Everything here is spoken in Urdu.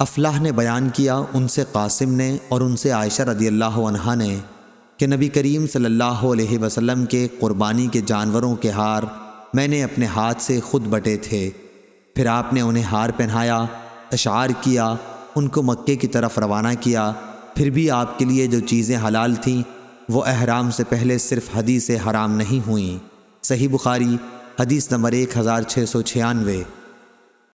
افلاح نے بیان کیا ان سے قاسم نے اور ان سے عائشہ رضی اللہ عنہ نے کہ نبی کریم صلی اللہ علیہ وسلم کے قربانی کے جانوروں کے ہار میں نے اپنے ہاتھ سے خود بٹے تھے۔ پھر آپ نے انہیں ہار پہنایا، اشعار کیا، ان کو مکے کی طرف روانہ کیا۔ پھر بھی آپ کے لیے جو چیزیں حلال تھیں، وہ احرام سے پہلے صرف حدیث حرام نہیں ہوئیں۔ صحیح بخاری، حدیث نمبر ایک ہزار چھ سو چھیانوے۔